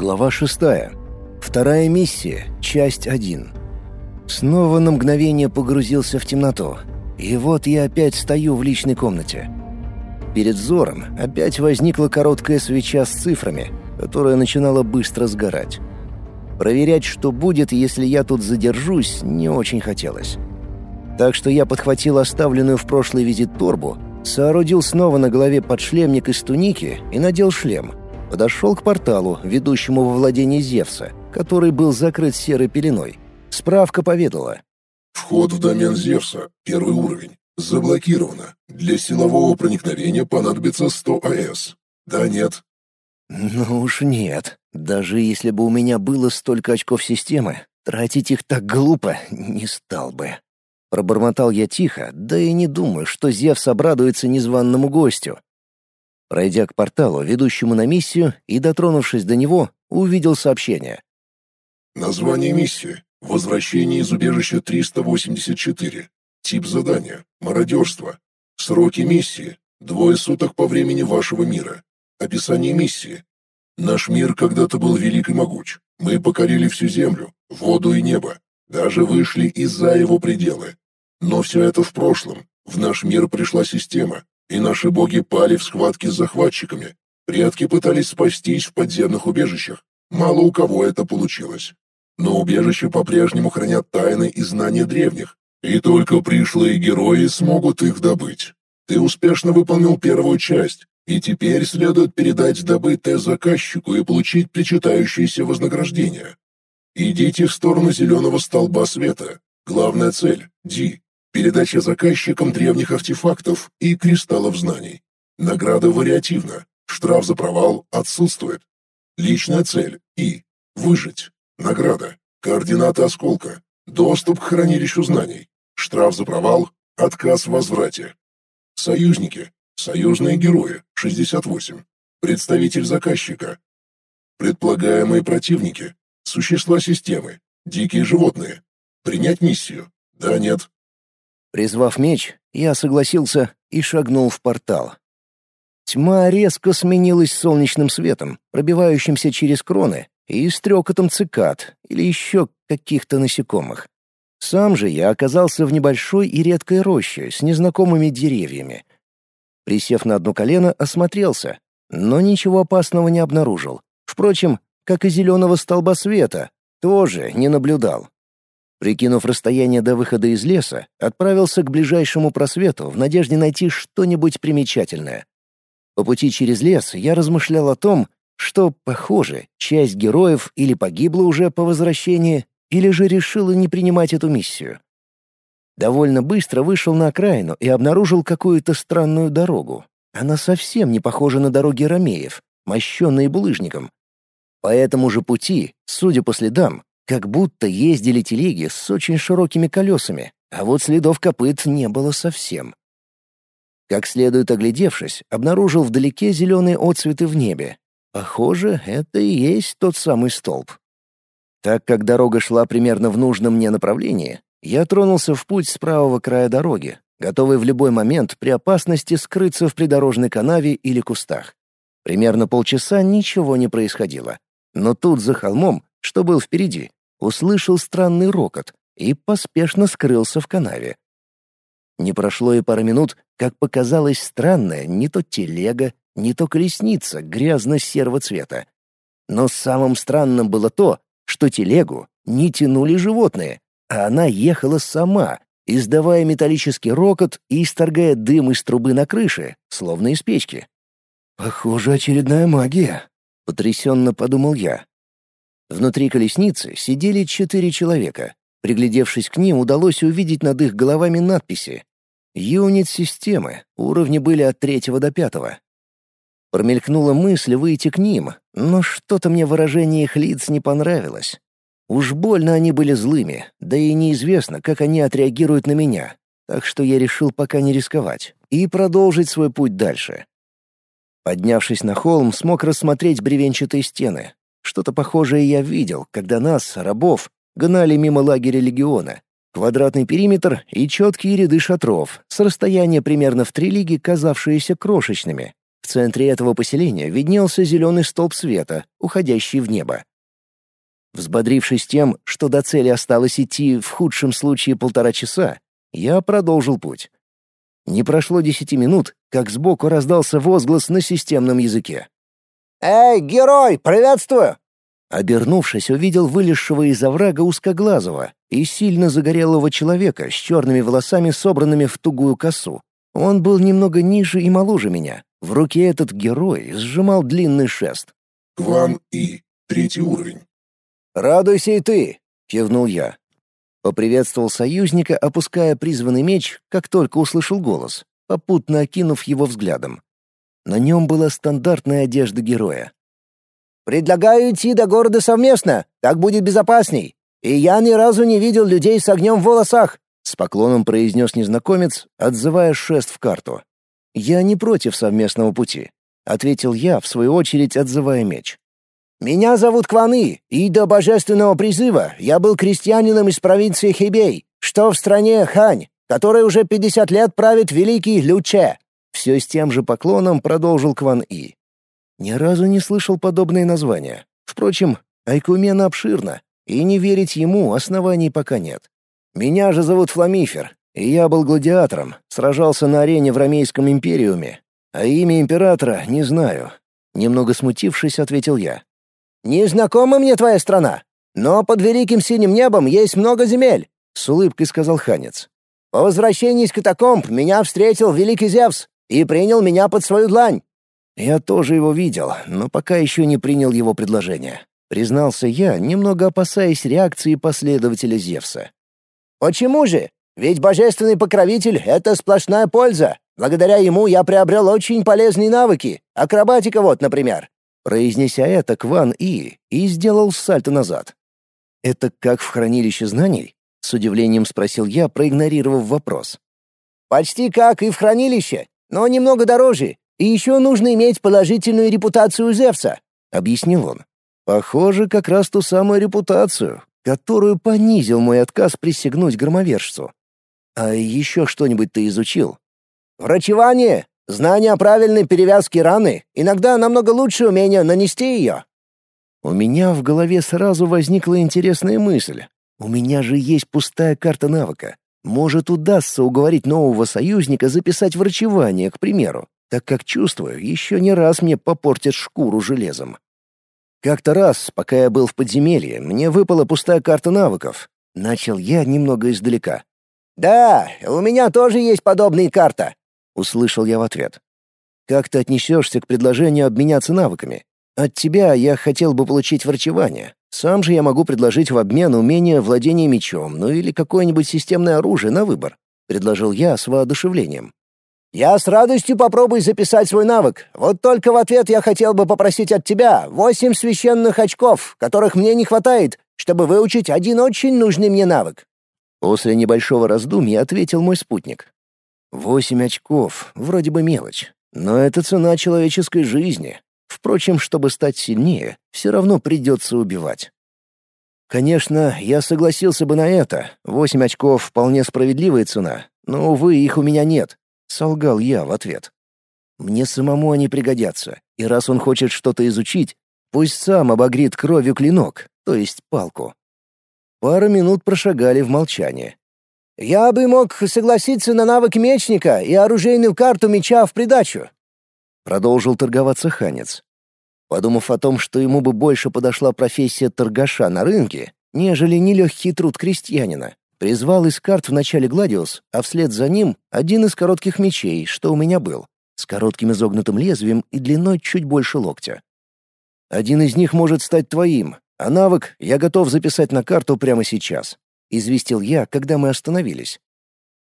Глава шестая. Вторая миссия. Часть один. Снова на мгновение погрузился в темноту. И вот я опять стою в личной комнате. Перед взором опять возникла короткая свеча с цифрами, которая начинала быстро сгорать. Проверять, что будет, если я тут задержусь, не очень хотелось. Так что я подхватил оставленную в прошлый визит торбу, соорудил снова на голове подшлемник из туники и надел шлем. Подошел к порталу, ведущему во владение Зевса, который был закрыт серой пеленой. Справка поведала. «Вход в домен Зевса, первый уровень. Заблокировано. Для силового проникновения понадобится 100 АЭС. Да, нет?» «Ну уж нет. Даже если бы у меня было столько очков системы, тратить их так глупо не стал бы». Пробормотал я тихо, да и не думаю, что Зевс обрадуется незваному гостю. Пройдя к порталу, ведущему на миссию, и дотронувшись до него, увидел сообщение. «Название миссии. Возвращение из убежища 384. Тип задания. Мародерство. Сроки миссии. Двое суток по времени вашего мира. Описание миссии. Наш мир когда-то был велик и могуч. Мы покорили всю землю, воду и небо. Даже вышли из-за его пределы. Но все это в прошлом. В наш мир пришла система, и наши боги пали в схватке с захватчиками. Предки пытались спастись в подземных убежищах. Мало у кого это получилось. Но убежища по-прежнему хранят тайны и знания древних, и только пришлые герои смогут их добыть. Ты успешно выполнил первую часть, и теперь следует передать добытое заказчику и получить причитающееся вознаграждение. Идите в сторону зеленого столба света. Главная цель – Ди. Передача заказчикам древних артефактов и кристаллов знаний. Награда вариативна. Штраф за провал отсутствует. Личная цель – И. Выжить. Награда. Координаты осколка. Доступ к хранилищу знаний. Штраф за провал. Отказ в возврате. Союзники. Союзные герои. 68. Представитель заказчика. Предполагаемые противники. Существа системы. Дикие животные. Принять миссию. Да, нет. Призвав меч, я согласился и шагнул в портал. Тьма резко сменилась солнечным светом, пробивающимся через кроны, и стрекотом цикад или еще каких-то насекомых. Сам же я оказался в небольшой и редкой роще с незнакомыми деревьями. Присев на одно колено, осмотрелся, но ничего опасного не обнаружил. Впрочем, как и зеленого столба света, тоже не наблюдал. Прикинув расстояние до выхода из леса, отправился к ближайшему просвету в надежде найти что-нибудь примечательное. По пути через лес я размышлял о том, что, похоже, часть героев или погибла уже по возвращении, или же решила не принимать эту миссию. Довольно быстро вышел на окраину и обнаружил какую-то странную дорогу. Она совсем не похожа на дороги ромеев, мощенные булыжником. По этому же пути, судя по следам, как будто ездили телеги с очень широкими колесами, а вот следов копыт не было совсем. Как следует оглядевшись, обнаружил вдалеке зеленые отцветы в небе. Похоже, это и есть тот самый столб. Так как дорога шла примерно в нужном мне направлении, я тронулся в путь с правого края дороги, готовый в любой момент при опасности скрыться в придорожной канаве или кустах. Примерно полчаса ничего не происходило. Но тут за холмом, что был впереди, услышал странный рокот и поспешно скрылся в канаве. Не прошло и пары минут, как показалось странная не то телега, не то колесница грязно-серого цвета. Но самым странным было то, что телегу не тянули животные, а она ехала сама, издавая металлический рокот и исторгая дым из трубы на крыше, словно из печки. «Похоже, очередная магия», — потрясенно подумал я. Внутри колесницы сидели четыре человека. Приглядевшись к ним, удалось увидеть над их головами надписи. «Юнит системы. Уровни были от третьего до пятого». Промелькнула мысль выйти к ним, но что-то мне выражение их лиц не понравилось. Уж больно они были злыми, да и неизвестно, как они отреагируют на меня, так что я решил пока не рисковать и продолжить свой путь дальше. Поднявшись на холм, смог рассмотреть бревенчатые стены, что-то похожее я видел, когда нас, рабов, гнали мимо лагеря легиона. Квадратный периметр и четкие ряды шатров, с расстояния примерно в три лиги казавшиеся крошечными. В центре этого поселения виднелся зеленый столб света, уходящий в небо. Взбодрившись тем, что до цели осталось идти в худшем случае полтора часа, я продолжил путь. Не прошло десяти минут, как сбоку раздался возглас на системном языке. «Эй, герой, приветствую!» Обернувшись, увидел вылезшего из оврага узкоглазого и сильно загорелого человека с черными волосами, собранными в тугую косу. Он был немного ниже и моложе меня. В руке этот герой сжимал длинный шест. «Кван И, третий уровень». «Радуйся и ты!» — кивнул я. Поприветствовал союзника, опуская призванный меч, как только услышал голос, попутно окинув его взглядом. На нем была стандартная одежда героя. «Предлагаю идти до города совместно, так будет безопасней. И я ни разу не видел людей с огнем в волосах», — с поклоном произнес незнакомец, отзывая шест в карту. «Я не против совместного пути», — ответил я, в свою очередь отзывая меч. «Меня зовут Кваны, и до божественного призыва я был крестьянином из провинции Хибей, что в стране Хань, которой уже 50 лет правит великий Люче. Все с тем же поклоном продолжил Кван И. Ни разу не слышал подобные названия. Впрочем, Айкумен обширно, и не верить ему оснований пока нет. Меня же зовут Фламифер, и я был гладиатором, сражался на арене в Ромейском империуме. А имя императора не знаю. Немного смутившись, ответил я. «Не знакома мне твоя страна, но под великим синим небом есть много земель», — с улыбкой сказал Ханец. «По возвращении из катакомб меня встретил великий Зевс, и принял меня под свою длань». Я тоже его видел, но пока еще не принял его предложение. Признался я, немного опасаясь реакции последователя Зевса. «Почему же? Ведь божественный покровитель — это сплошная польза. Благодаря ему я приобрел очень полезные навыки. Акробатика вот, например». Произнеся это, Кван И и сделал сальто назад. «Это как в хранилище знаний?» — с удивлением спросил я, проигнорировав вопрос. «Почти как и в хранилище но немного дороже, и еще нужно иметь положительную репутацию Зевса», — объяснил он. «Похоже, как раз ту самую репутацию, которую понизил мой отказ присягнуть громовержцу. А еще что-нибудь ты изучил?» «Врачевание, знание о правильной перевязке раны, иногда намного лучше умения нанести ее». У меня в голове сразу возникла интересная мысль. У меня же есть пустая карта навыка. Может, удастся уговорить нового союзника записать врачевание, к примеру, так как чувствую, еще не раз мне попортят шкуру железом. Как-то раз, пока я был в подземелье, мне выпала пустая карта навыков. Начал я немного издалека. «Да, у меня тоже есть подобная карта», — услышал я в ответ. «Как ты отнесешься к предложению обменяться навыками? От тебя я хотел бы получить врачевание. Сам же я могу предложить в обмен умение владения мечом, ну или какое-нибудь системное оружие на выбор», — предложил я с воодушевлением. «Я с радостью попробую записать свой навык. Вот только в ответ я хотел бы попросить от тебя восемь священных очков, которых мне не хватает, чтобы выучить один очень нужный мне навык». После небольшого раздумья ответил мой спутник. «Восемь очков, вроде бы мелочь, но это цена человеческой жизни. Впрочем, чтобы стать сильнее, все равно придется убивать. Конечно, я согласился бы на это. Восемь очков — вполне справедливая цена, но, увы, их у меня нет. Солгал я в ответ. Мне самому они пригодятся, и раз он хочет что-то изучить, пусть сам обогрит кровью клинок, то есть палку. Пара минут прошагали в молчании. «Я бы мог согласиться на навык мечника и оружейную карту меча в придачу», Продолжил торговаться ханец. Подумав о том, что ему бы больше подошла профессия торгаша на рынке, нежели нелегкий труд крестьянина, призвал из карт в начале Гладиус, а вслед за ним один из коротких мечей, что у меня был, с коротким изогнутым лезвием и длиной чуть больше локтя. Один из них может стать твоим, а навык я готов записать на карту прямо сейчас», — известил я, когда мы остановились.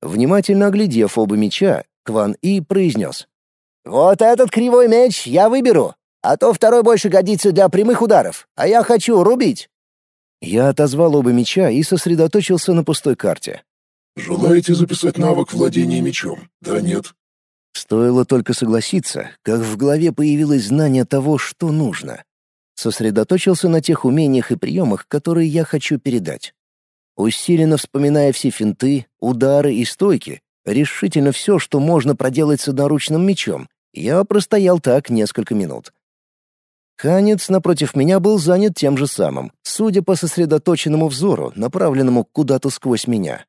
Внимательно оглядев оба меча, Кван И произнес. «Вот этот кривой меч я выберу, а то второй больше годится для прямых ударов, а я хочу рубить». Я отозвал оба меча и сосредоточился на пустой карте. «Желаете записать навык владения мечом? Да, нет?» Стоило только согласиться, как в голове появилось знание того, что нужно. Сосредоточился на тех умениях и приемах, которые я хочу передать. Усиленно вспоминая все финты, удары и стойки, решительно все, что можно проделать с одноручным мечом, Я простоял так несколько минут. Ханец напротив меня был занят тем же самым, судя по сосредоточенному взору, направленному куда-то сквозь меня.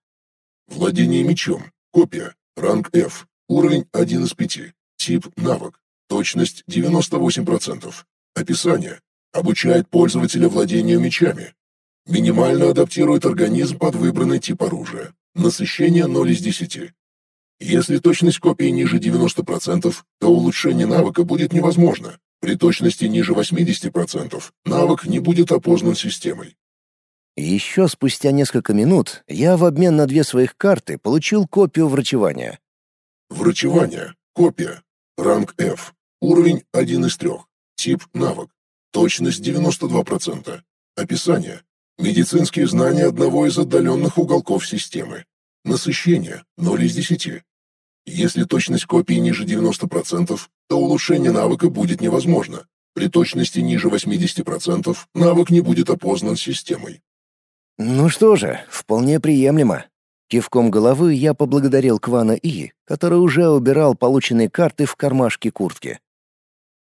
Владение мечом. Копия. Ранг F. Уровень 1 из 5. Тип навык. Точность 98%. Описание. Обучает пользователя владению мечами. Минимально адаптирует организм под выбранный тип оружия. Насыщение 0 из 10. Если точность копии ниже 90%, то улучшение навыка будет невозможно. При точности ниже 80% навык не будет опознан системой. еще спустя несколько минут я в обмен на две своих карты получил копию врачевания. Врачевание. Копия. Ранг F. Уровень 1 из 3. Тип навык. Точность 92%. Описание. Медицинские знания одного из отдаленных уголков системы. Насыщение 0 из 10. Если точность копии ниже 90%, то улучшение навыка будет невозможно. При точности ниже 80% навык не будет опознан системой. Ну что же, вполне приемлемо. Кивком головы я поблагодарил Квана И, который уже убирал полученные карты в кармашке куртки.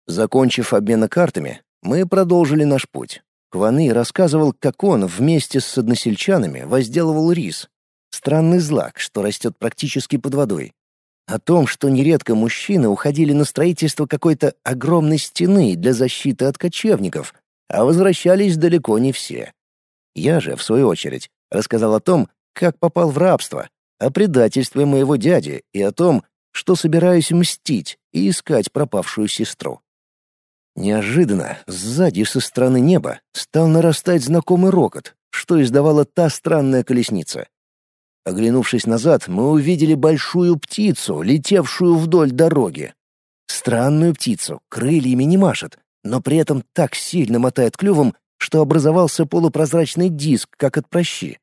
Закончив обмен картами, мы продолжили наш путь. Кваны рассказывал, как он вместе с односельчанами возделывал рис. Странный злак, что растет практически под водой. О том, что нередко мужчины уходили на строительство какой-то огромной стены для защиты от кочевников, а возвращались далеко не все. Я же, в свою очередь, рассказал о том, как попал в рабство, о предательстве моего дяди и о том, что собираюсь мстить и искать пропавшую сестру. Неожиданно, сзади со стороны неба, стал нарастать знакомый рокот, что издавала та странная колесница. Оглянувшись назад, мы увидели большую птицу, летевшую вдоль дороги. Странную птицу, крыльями не машет, но при этом так сильно мотает клювом, что образовался полупрозрачный диск, как от прощи.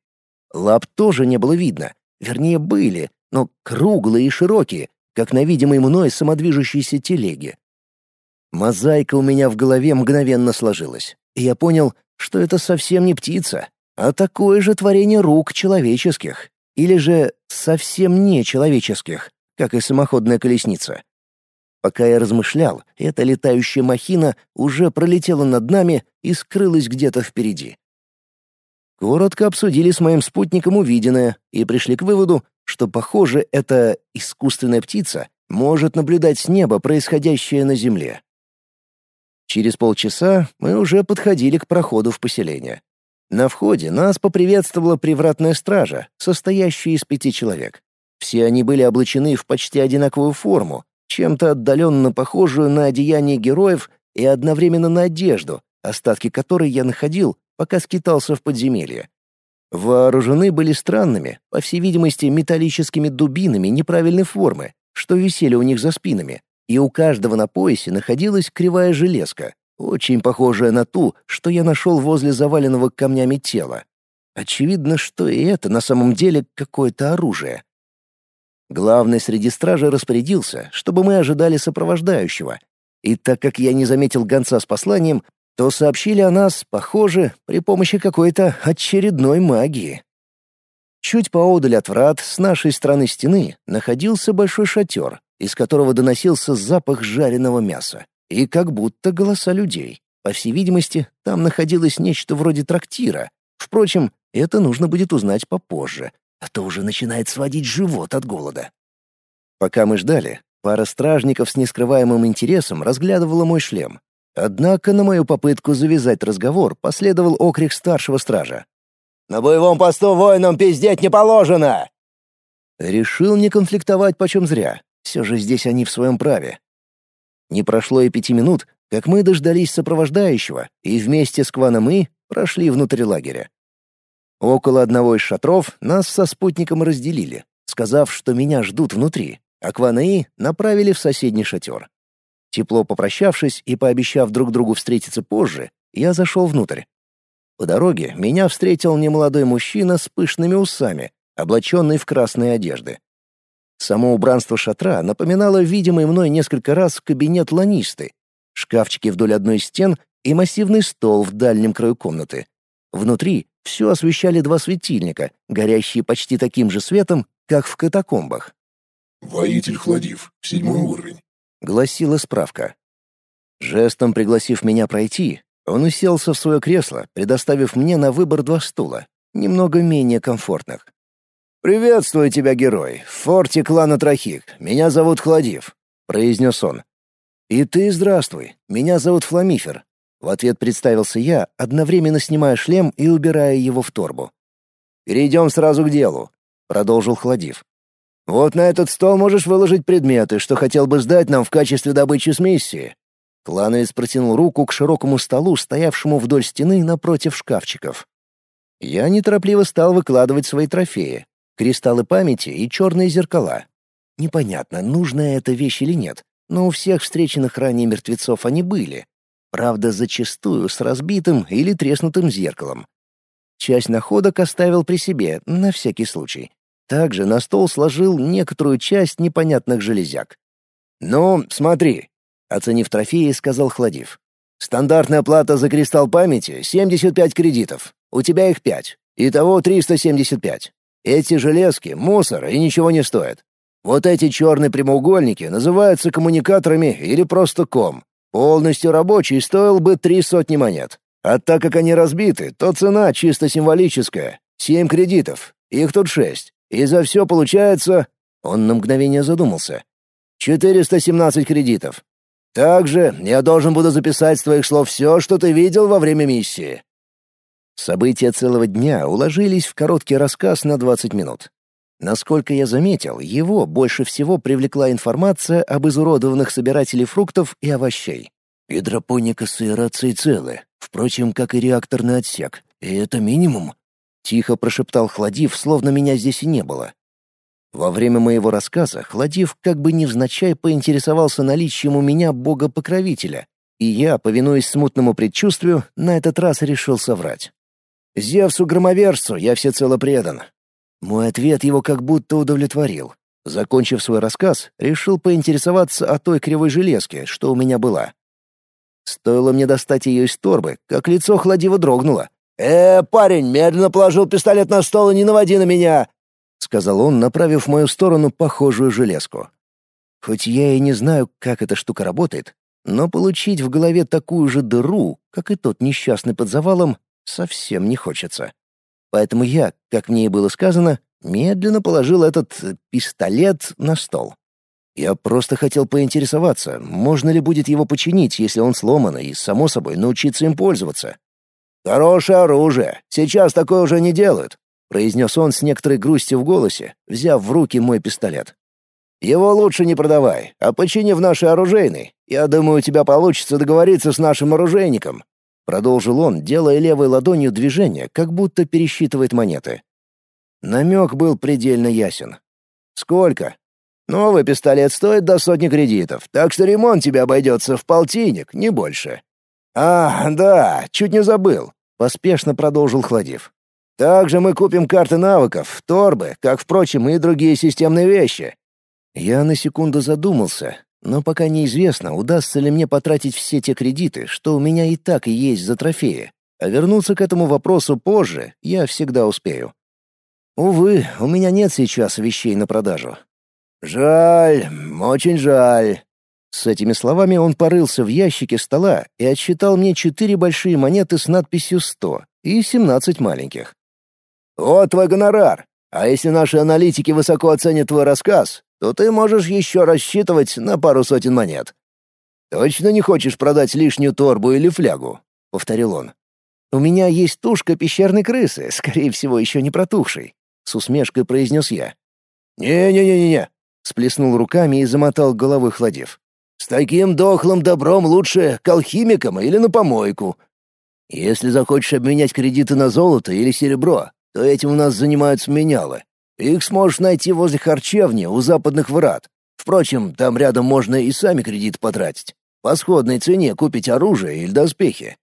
Лап тоже не было видно, вернее были, но круглые и широкие, как на видимой мной самодвижущейся телеге. Мозаика у меня в голове мгновенно сложилась, и я понял, что это совсем не птица, а такое же творение рук человеческих, или же совсем не человеческих, как и самоходная колесница. Пока я размышлял, эта летающая махина уже пролетела над нами и скрылась где-то впереди. Коротко обсудили с моим спутником увиденное и пришли к выводу, что, похоже, эта искусственная птица может наблюдать с неба происходящее на Земле. Через полчаса мы уже подходили к проходу в поселение. На входе нас поприветствовала привратная стража, состоящая из пяти человек. Все они были облачены в почти одинаковую форму, чем-то отдаленно похожую на одеяние героев и одновременно на одежду, остатки которой я находил, пока скитался в подземелье. Вооружены были странными, по всей видимости, металлическими дубинами неправильной формы, что висели у них за спинами, и у каждого на поясе находилась кривая железка, очень похожая на ту, что я нашел возле заваленного камнями тела. Очевидно, что и это на самом деле какое-то оружие. Главный среди стражи распорядился, чтобы мы ожидали сопровождающего. И так как я не заметил гонца с посланием, то сообщили о нас, похоже, при помощи какой-то очередной магии. Чуть поодаль от врат с нашей стороны стены находился большой шатер, из которого доносился запах жареного мяса и как будто голоса людей. По всей видимости, там находилось нечто вроде трактира. Впрочем, это нужно будет узнать попозже, а то уже начинает сводить живот от голода. Пока мы ждали, пара стражников с нескрываемым интересом разглядывала мой шлем. Однако на мою попытку завязать разговор последовал окрик старшего стража. «На боевом посту воинам пиздеть не положено!» Решил не конфликтовать почем зря. Все же здесь они в своем праве. Не прошло и пяти минут, как мы дождались сопровождающего и вместе с Кваном И прошли внутрь лагеря. Около одного из шатров нас со спутником разделили, сказав, что меня ждут внутри, а Квана И направили в соседний шатер. Тепло попрощавшись и пообещав друг другу встретиться позже, я зашел внутрь. По дороге меня встретил немолодой мужчина с пышными усами, облаченный в красные одежды. Само убранство шатра напоминало видимый мной несколько раз кабинет ланисты. Шкафчики вдоль одной из стен и массивный стол в дальнем краю комнаты. Внутри все освещали два светильника, горящие почти таким же светом, как в катакомбах. Воитель Хладив, седьмой уровень. — гласила справка. Жестом пригласив меня пройти, он уселся в свое кресло, предоставив мне на выбор два стула, немного менее комфортных. «Приветствую тебя, герой, в форте клана Трахик. Меня зовут Хладив», — произнес он. «И ты здравствуй. Меня зовут Фламифер». В ответ представился я, одновременно снимая шлем и убирая его в торбу. «Перейдем сразу к делу», — продолжил Хладив. «Вот на этот стол можешь выложить предметы, что хотел бы сдать нам в качестве добычи с миссии». Клановец протянул руку к широкому столу, стоявшему вдоль стены напротив шкафчиков. Я неторопливо стал выкладывать свои трофеи, кристаллы памяти и черные зеркала. Непонятно, нужная эта вещь или нет, но у всех встреченных ранее мертвецов они были. Правда, зачастую с разбитым или треснутым зеркалом. Часть находок оставил при себе, на всякий случай. Также на стол сложил некоторую часть непонятных железяк. «Ну, смотри», — оценив трофеи, сказал Хладив. «Стандартная плата за кристалл памяти — 75 кредитов. У тебя их 5. Итого 375. Эти железки — мусор и ничего не стоят. Вот эти черные прямоугольники называются коммуникаторами или просто ком. Полностью рабочий стоил бы три сотни монет. А так как они разбиты, то цена чисто символическая. Семь кредитов. Их тут шесть. И за все получается... Он на мгновение задумался. 417 кредитов. Также я должен буду записать с твоих слов все, что ты видел во время миссии. События целого дня уложились в короткий рассказ на 20 минут. Насколько я заметил, его больше всего привлекла информация об изуродованных собирателей фруктов и овощей. Гидропоника с аэрацией целы, впрочем, как и реакторный отсек. И это минимум. Тихо прошептал Хладив, словно меня здесь и не было. Во время моего рассказа Хладив как бы невзначай поинтересовался наличием у меня бога-покровителя, и я, повинуясь смутному предчувствию, на этот раз решил соврать. Зевсу-громовержцу я всецело предан. Мой ответ его как будто удовлетворил. Закончив свой рассказ, решил поинтересоваться о той кривой железке, что у меня была. Стоило мне достать ее из торбы, как лицо хладиво дрогнуло. «Э, парень, медленно положил пистолет на стол и не наводи на меня!» — сказал он, направив в мою сторону похожую железку. Хоть я и не знаю, как эта штука работает, но получить в голове такую же дыру, как и тот несчастный под завалом, совсем не хочется. Поэтому я, как мне и было сказано, медленно положил этот э, пистолет на стол. Я просто хотел поинтересоваться, можно ли будет его починить, если он сломан, и, само собой, научиться им пользоваться. «Хорошее оружие. Сейчас такое уже не делают», — произнес он с некоторой грустью в голосе, взяв в руки мой пистолет. «Его лучше не продавай, а почини в нашей оружейной. Я думаю, у тебя получится договориться с нашим оружейником. Продолжил он, делая левой ладонью движение, как будто пересчитывает монеты. Намек был предельно ясен. «Сколько?» «Новый пистолет стоит до сотни кредитов, так что ремонт тебе обойдется в полтинник, не больше». «А, да, чуть не забыл», — поспешно продолжил Хладив. «Также мы купим карты навыков, торбы, как, впрочем, и другие системные вещи». Я на секунду задумался, но пока неизвестно, удастся ли мне потратить все те кредиты, что у меня и так и есть за трофеи. А вернуться к этому вопросу позже я всегда успею. Увы, у меня нет сейчас вещей на продажу. Жаль, очень жаль. С этими словами он порылся в ящике стола и отсчитал мне четыре большие монеты с надписью «100» и семнадцать маленьких. «Вот твой гонорар. А если наши аналитики высоко оценят твой рассказ, то ты можешь еще рассчитывать на пару сотен монет. Точно не хочешь продать лишнюю торбу или флягу?» — повторил он. «У меня есть тушка пещерной крысы, скорее всего, еще не протухшей», — с усмешкой произнес я. «Не-не-не-не-не», — сплеснул руками и замотал головой Хладев. «С таким дохлым добром лучше к алхимикам или на помойку. Если захочешь обменять кредиты на золото или серебро, то этим у нас занимаются менялы. Их сможешь найти возле харчевни у западных врат. Впрочем, там рядом можно и сами кредит потратить. По сходной цене купить оружие или доспехи.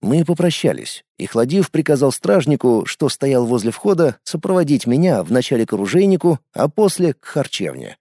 Мы попрощались, и Хладив приказал стражнику, что стоял возле входа, сопроводить меня вначале к оружейнику, а после — к харчевне.